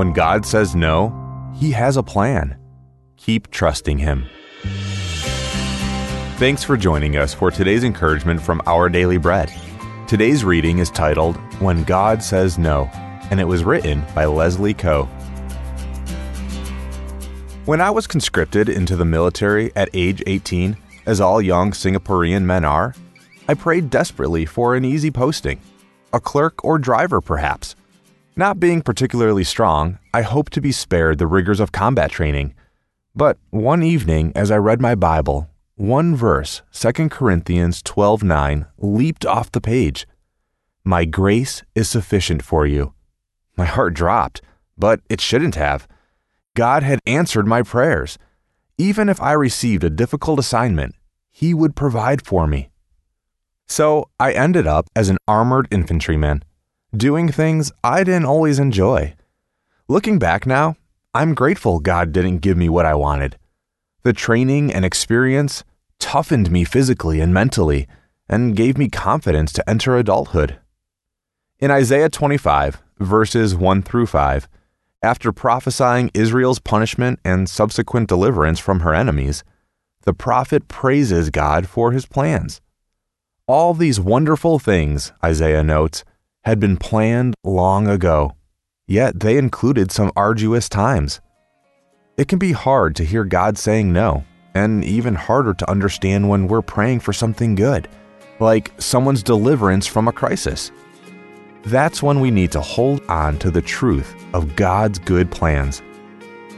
When God says no, He has a plan. Keep trusting Him. Thanks for joining us for today's encouragement from Our Daily Bread. Today's reading is titled When God Says No, and it was written by Leslie Koh. When I was conscripted into the military at age 18, as all young Singaporean men are, I prayed desperately for an easy posting, a clerk or driver perhaps. Not being particularly strong, I hoped to be spared the rigors of combat training. But one evening, as I read my Bible, one verse, 2 Corinthians 12:9, leaped off the page. My grace is sufficient for you. My heart dropped, but it shouldn't have. God had answered my prayers. Even if I received a difficult assignment, He would provide for me. So I ended up as an armored infantryman, doing things I didn't always enjoy. Looking back now, I'm grateful God didn't give me what I wanted. The training and experience toughened me physically and mentally and gave me confidence to enter adulthood. In Isaiah 25, verses 1 through 5, after prophesying Israel's punishment and subsequent deliverance from her enemies, the prophet praises God for his plans. All these wonderful things, Isaiah notes, had been planned long ago, yet they included some arduous times. It can be hard to hear God saying no, and even harder to understand when we're praying for something good, like someone's deliverance from a crisis. That's when we need to hold on to the truth of God's good plans.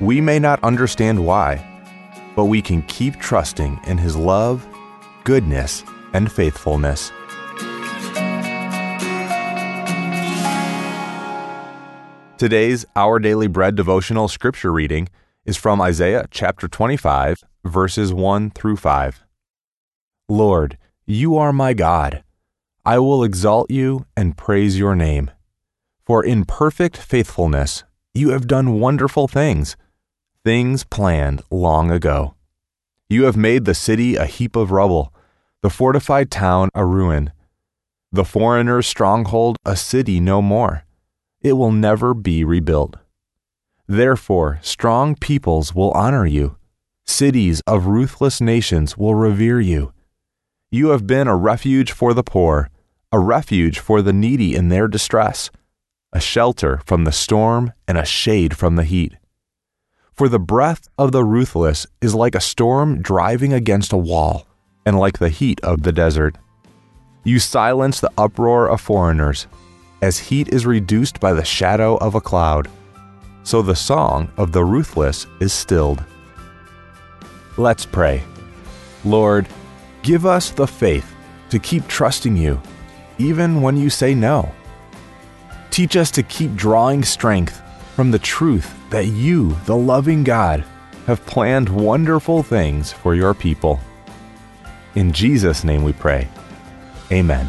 We may not understand why, but we can keep trusting in His love, goodness, and faithfulness. Today's Our Daily Bread devotional scripture reading is from Isaiah chapter 25, verses 1 through 5. Lord, you are my God. I will exalt you and praise your name. For in perfect faithfulness you have done wonderful things, things planned long ago. You have made the city a heap of rubble, the fortified town a ruin, the foreigner's stronghold a city no more. It will never be rebuilt. Therefore, strong peoples will honor you. Cities of ruthless nations will revere you. You have been a refuge for the poor, a refuge for the needy in their distress, a shelter from the storm and a shade from the heat. For the breath of the ruthless is like a storm driving against a wall, and like the heat of the desert. You silence the uproar of foreigners, as heat is reduced by the shadow of a cloud. So the song of the ruthless is stilled. Let's pray. Lord, give us the faith to keep trusting you, even when you say no. Teach us to keep drawing strength from the truth that you, the loving God, have planned wonderful things for your people. In Jesus' name we pray. Amen.